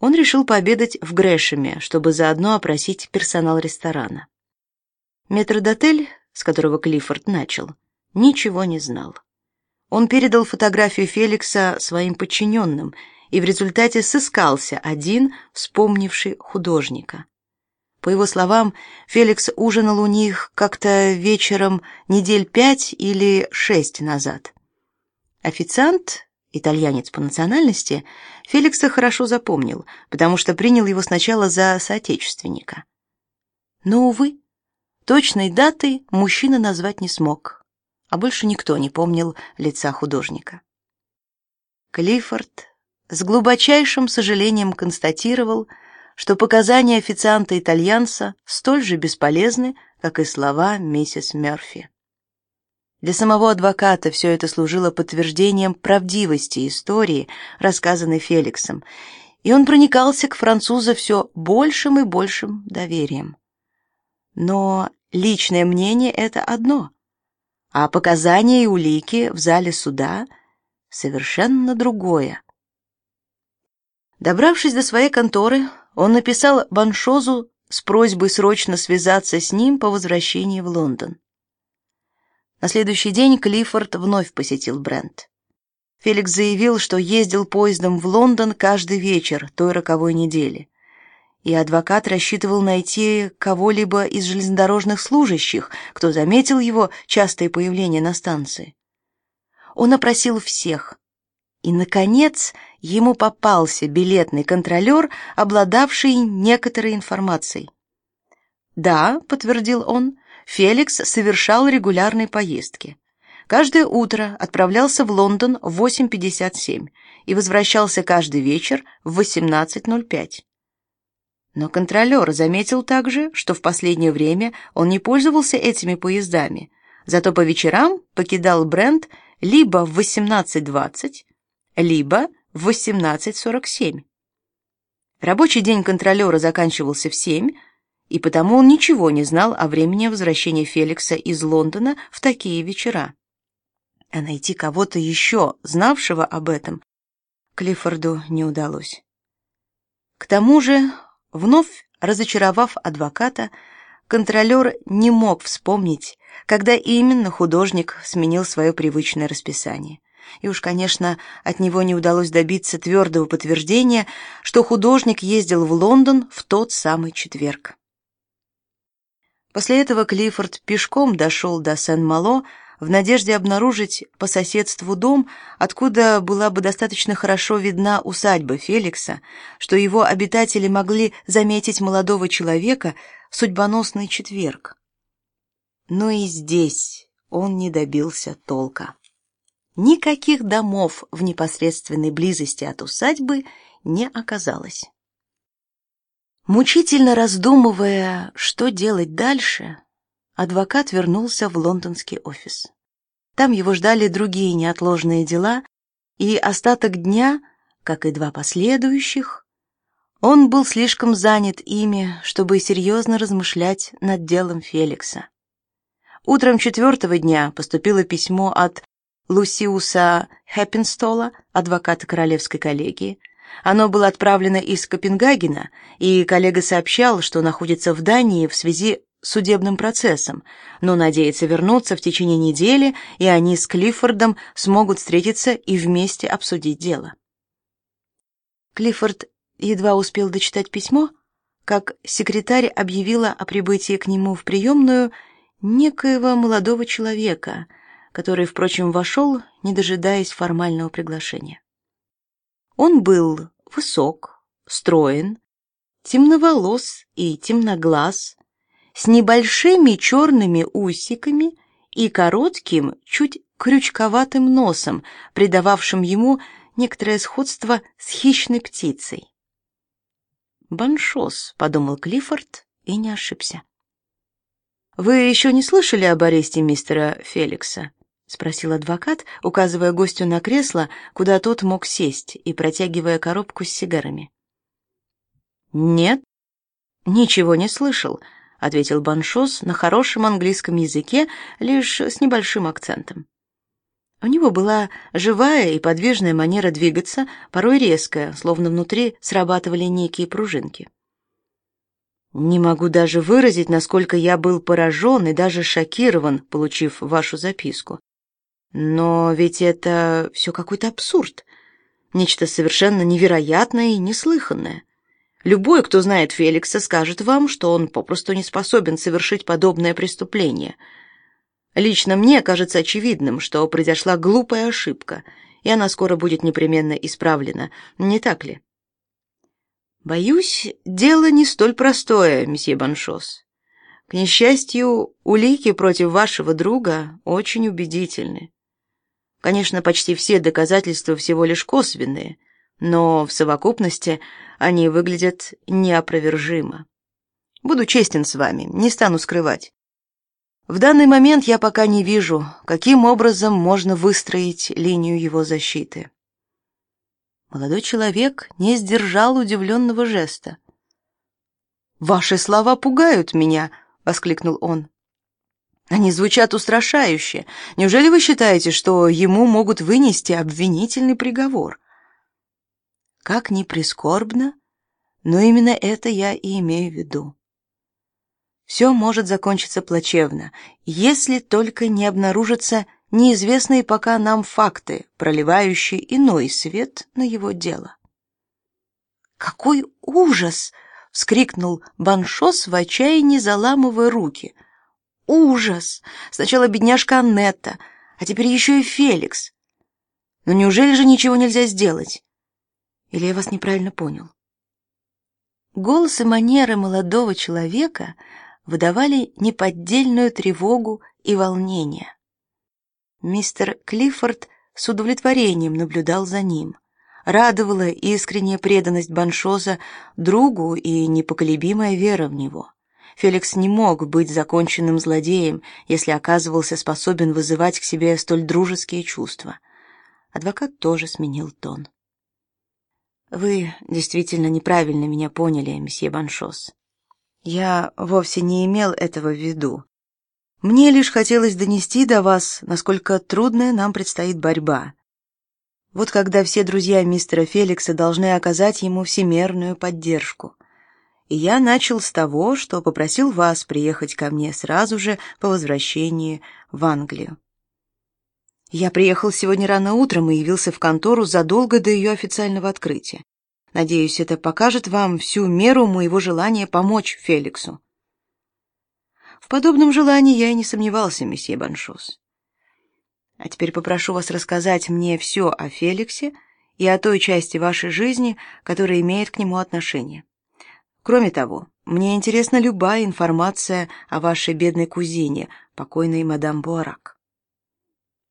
он решил пообедать в Грэшеме, чтобы заодно опросить персонал ресторана. Метрдотель, с которого Клиффорд начал, ничего не знал. Он передал фотографию Феликса своим подчиненным, и в результате сыскался один, вспомнивший художника. По его словам, Феликс ужинал у них как-то вечером недель пять или шесть назад. Официант, итальянец по национальности, Феликса хорошо запомнил, потому что принял его сначала за соотечественника. Но, увы, точной даты мужчина назвать не смог, а больше никто не помнил лица художника. Клиффорд с глубочайшим сожалением констатировал, что показания официанта-итальянца столь же бесполезны, как и слова миссис Мерфи. Для самого адвоката все это служило подтверждением правдивости истории, рассказанной Феликсом, и он проникался к французу все большим и большим доверием. Но личное мнение — это одно, а показания и улики в зале суда — совершенно другое. Добравшись до своей конторы, он написал Баншозу с просьбой срочно связаться с ним по возвращении в Лондон. На следующий день Клиффорд вновь посетил Брент. Феликс заявил, что ездил поездом в Лондон каждый вечер той роковой недели. И адвокат рассчитывал найти кого-либо из железнодорожных служащих, кто заметил его частое появление на станции. Он опросил всех. И, наконец, ему попался билетный контролер, обладавший некоторой информацией. «Да», — подтвердил он, Феликс совершал регулярные поездки. Каждое утро отправлялся в Лондон в 8.57 и возвращался каждый вечер в 18.05. Но контролер заметил также, что в последнее время он не пользовался этими поездами, зато по вечерам покидал Брент либо в 18.20, либо в 18.47. Рабочий день контролера заканчивался в 7, и потому он ничего не знал о времени возвращения Феликса из Лондона в такие вечера. А найти кого-то еще, знавшего об этом, Клиффорду не удалось. К тому же, вновь разочаровав адвоката, контролер не мог вспомнить, когда именно художник сменил свое привычное расписание. И уж, конечно, от него не удалось добиться твердого подтверждения, что художник ездил в Лондон в тот самый четверг. После этого Клиффорд пешком дошел до Сен-Мало в надежде обнаружить по соседству дом, откуда была бы достаточно хорошо видна усадьба Феликса, что его обитатели могли заметить молодого человека в судьбоносный четверг. Но и здесь он не добился толка. Никаких домов в непосредственной близости от усадьбы не оказалось. Мучительно раздумывая, что делать дальше, адвокат вернулся в лондонский офис. Там его ждали другие неотложные дела, и остаток дня, как и два последующих, он был слишком занят ими, чтобы серьезно размышлять над делом Феликса. Утром четвертого дня поступило письмо от Лусиуса Хэппинстола, адвоката королевской коллегии, оно было отправлено из Копенгагена, и коллега сообщал, что находится в Дании в связи с судебным процессом, но надеется вернуться в течение недели, и они с Клиффордом смогут встретиться и вместе обсудить дело. Клиффорд едва успел дочитать письмо, как секретарь объявила о прибытии к нему в приемную некоего молодого человека, который, впрочем, вошел, не дожидаясь формального приглашения. Он был высок, строен, темноволос и темноглаз, с небольшими черными усиками и коротким, чуть крючковатым носом, придававшим ему некоторое сходство с хищной птицей. «Баншос», — подумал Клиффорд и не ошибся. «Вы еще не слышали об аресте мистера Феликса?» Спросил адвокат, указывая гостю на кресло, куда тот мог сесть, и протягивая коробку с сигарами. Нет, ничего не слышал, ответил Баншос на хорошем английском языке, лишь с небольшим акцентом. У него была живая и подвижная манера двигаться, порой резкая, словно внутри срабатывали некие пружинки. Не могу даже выразить, насколько я был поражен и даже шокирован, получив вашу записку. Но ведь это все какой-то абсурд, нечто совершенно невероятное и неслыханное. Любой, кто знает Феликса, скажет вам, что он попросту не способен совершить подобное преступление — Лично мне кажется очевидным, что произошла глупая ошибка, и она скоро будет непременно исправлена, не так ли? Боюсь, дело не столь простое, месье Баншос. К несчастью, улики против вашего друга очень убедительны. Конечно, почти все доказательства всего лишь косвенные, но в совокупности они выглядят неопровержимо. Буду честен с вами, не стану скрывать. В данный момент я пока не вижу, каким образом можно выстроить линию его защиты. Молодой человек не сдержал удивленного жеста. «Ваши слова пугают меня!» — воскликнул он. «Они звучат устрашающе. Неужели вы считаете, что ему могут вынести обвинительный приговор?» Как ни прискорбно, но именно это я и имею в виду все может закончиться плачевно, если только не обнаружатся неизвестные пока нам факты, проливающие иной свет на его дело. «Какой ужас!» — вскрикнул Баншос в отчаянии, заламывая руки. «Ужас! Сначала бедняжка Аннетта, а теперь еще и Феликс. Но неужели же ничего нельзя сделать? Или я вас неправильно понял?» Голос и манеры молодого человека — выдавали неподдельную тревогу и волнение. Мистер Клиффорд с удовлетворением наблюдал за ним. Радовала искренняя преданность Баншоза другу и непоколебимая вера в него. Феликс не мог быть законченным злодеем, если оказывался способен вызывать к себе столь дружеские чувства. Адвокат тоже сменил тон. Вы действительно неправильно меня поняли, месье Баншос. Я вовсе не имел этого в виду. Мне лишь хотелось донести до вас, насколько трудная нам предстоит борьба. Вот когда все друзья мистера Феликса должны оказать ему всемерную поддержку. И я начал с того, что попросил вас приехать ко мне сразу же по возвращении в Англию. Я приехал сегодня рано утром и явился в контору задолго до ее официального открытия. Надеюсь, это покажет вам всю меру моего желания помочь Феликсу. В подобном желании я и не сомневался, месье Баншос. А теперь попрошу вас рассказать мне все о Феликсе и о той части вашей жизни, которая имеет к нему отношение. Кроме того, мне интересна любая информация о вашей бедной кузине, покойной мадам Буарак.